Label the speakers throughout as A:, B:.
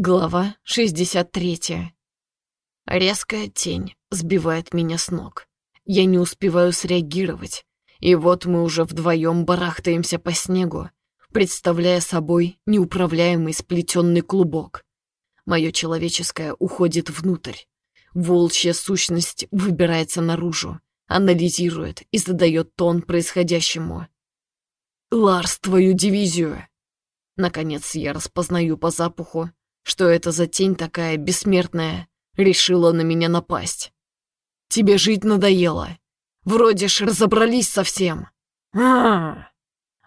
A: Глава 63. Резкая тень сбивает меня с ног. Я не успеваю среагировать. И вот мы уже вдвоем барахтаемся по снегу, представляя собой неуправляемый сплетенный клубок. Мое человеческое уходит внутрь. Волчья сущность выбирается наружу, анализирует и задает тон происходящему. «Ларс, твою дивизию!» Наконец я распознаю по запаху, что это за тень такая бессмертная решила на меня напасть. Тебе жить надоело. Вроде ж разобрались совсем. а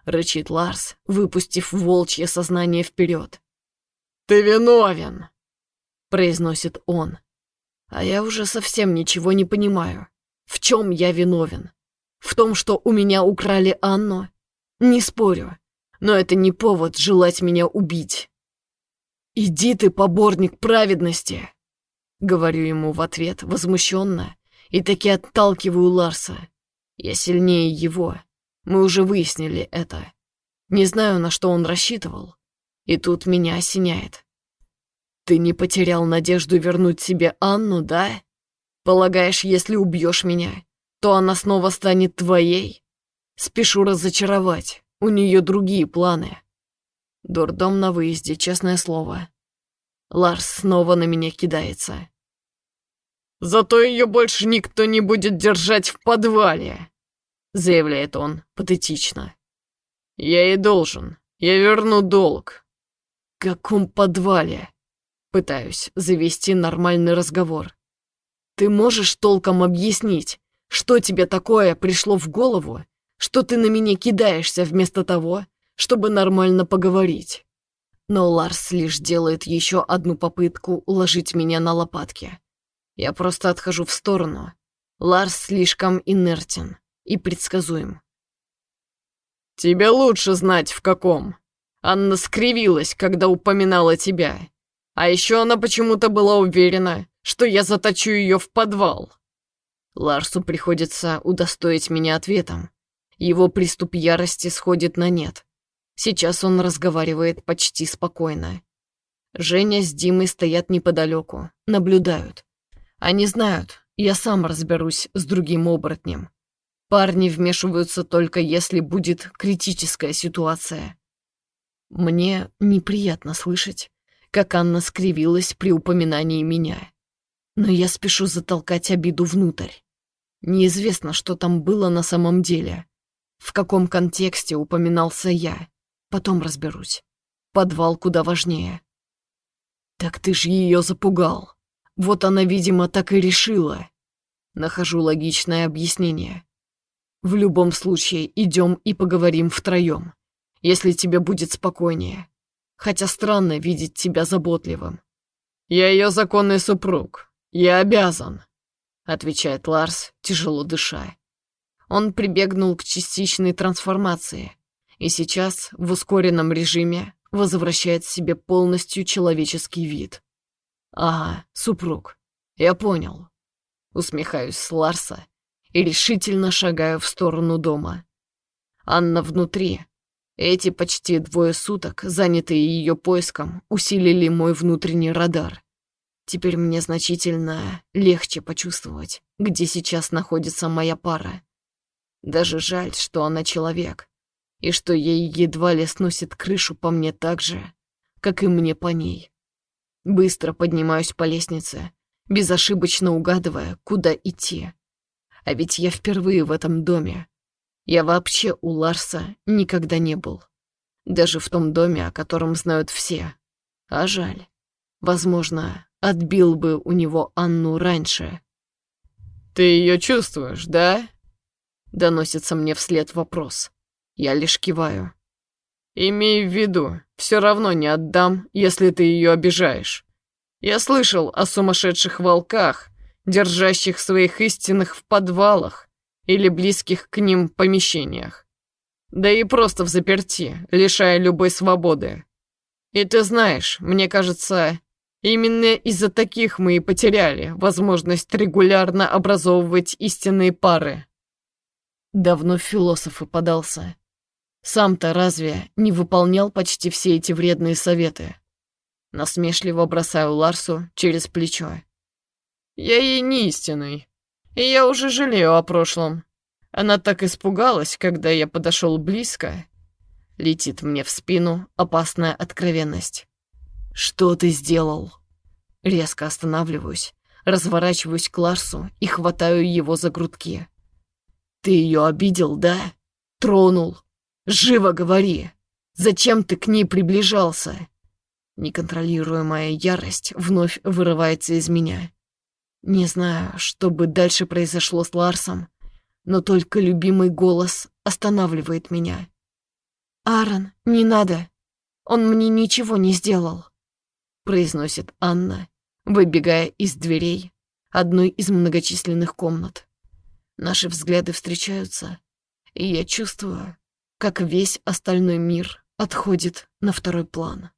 A: рычит Ларс, выпустив волчье сознание вперед. «Ты виновен!» — произносит он. А я уже совсем ничего не понимаю. В чем я виновен? В том, что у меня украли Анну? Не спорю, но это не повод желать меня убить. «Иди ты, поборник праведности!» Говорю ему в ответ возмущенно и таки отталкиваю Ларса. Я сильнее его. Мы уже выяснили это. Не знаю, на что он рассчитывал. И тут меня осеняет. Ты не потерял надежду вернуть себе Анну, да? Полагаешь, если убьешь меня, то она снова станет твоей? Спешу разочаровать. У нее другие планы. Дурдом на выезде, честное слово. Ларс снова на меня кидается. «Зато ее больше никто не будет держать в подвале», — заявляет он патетично. «Я и должен. Я верну долг». «В каком подвале?» Пытаюсь завести нормальный разговор. «Ты можешь толком объяснить, что тебе такое пришло в голову, что ты на меня кидаешься вместо того, чтобы нормально поговорить. Но Ларс лишь делает еще одну попытку уложить меня на лопатки. Я просто отхожу в сторону. Ларс слишком инертен и предсказуем. «Тебе лучше знать, в каком. Анна скривилась, когда упоминала тебя. А еще она почему-то была уверена, что я заточу ее в подвал». Ларсу приходится удостоить меня ответом. Его приступ ярости сходит на нет. Сейчас он разговаривает почти спокойно. Женя с Димой стоят неподалеку, наблюдают. Они знают, я сам разберусь с другим оборотнем. Парни вмешиваются только если будет критическая ситуация. Мне неприятно слышать, как Анна скривилась при упоминании меня. Но я спешу затолкать обиду внутрь. Неизвестно, что там было на самом деле. В каком контексте упоминался я. Потом разберусь. Подвал куда важнее. Так ты ж ее запугал. Вот она, видимо, так и решила. Нахожу логичное объяснение. В любом случае, идем и поговорим втроем, если тебе будет спокойнее. Хотя странно видеть тебя заботливым. Я ее законный супруг. Я обязан, отвечает Ларс, тяжело дыша. Он прибегнул к частичной трансформации, и сейчас в ускоренном режиме возвращает себе полностью человеческий вид. «Ага, супруг, я понял». Усмехаюсь с Ларса и решительно шагаю в сторону дома. Анна внутри. Эти почти двое суток, занятые ее поиском, усилили мой внутренний радар. Теперь мне значительно легче почувствовать, где сейчас находится моя пара. Даже жаль, что она человек, и что ей едва ли сносит крышу по мне так же, как и мне по ней. Быстро поднимаюсь по лестнице, безошибочно угадывая, куда идти. А ведь я впервые в этом доме. Я вообще у Ларса никогда не был. Даже в том доме, о котором знают все. А жаль. Возможно, отбил бы у него Анну раньше. «Ты ее чувствуешь, да?» Доносится мне вслед вопрос. Я лишь киваю. «Имей в виду, все равно не отдам, если ты ее обижаешь. Я слышал о сумасшедших волках, держащих своих истинных в подвалах или близких к ним помещениях. Да и просто в заперти, лишая любой свободы. И ты знаешь, мне кажется, именно из-за таких мы и потеряли возможность регулярно образовывать истинные пары. Давно в философы подался. Сам-то разве не выполнял почти все эти вредные советы? Насмешливо бросаю Ларсу через плечо. Я ей не истинный, и я уже жалею о прошлом. Она так испугалась, когда я подошел близко. Летит мне в спину опасная откровенность. «Что ты сделал?» Резко останавливаюсь, разворачиваюсь к Ларсу и хватаю его за грудки. «Ты ее обидел, да? Тронул? Живо говори! Зачем ты к ней приближался?» Неконтролируемая ярость вновь вырывается из меня. Не знаю, что бы дальше произошло с Ларсом, но только любимый голос останавливает меня. «Аарон, не надо. Он мне ничего не сделал», — произносит Анна, выбегая из дверей одной из многочисленных комнат. Наши взгляды встречаются, и я чувствую, как весь остальной мир отходит на второй план.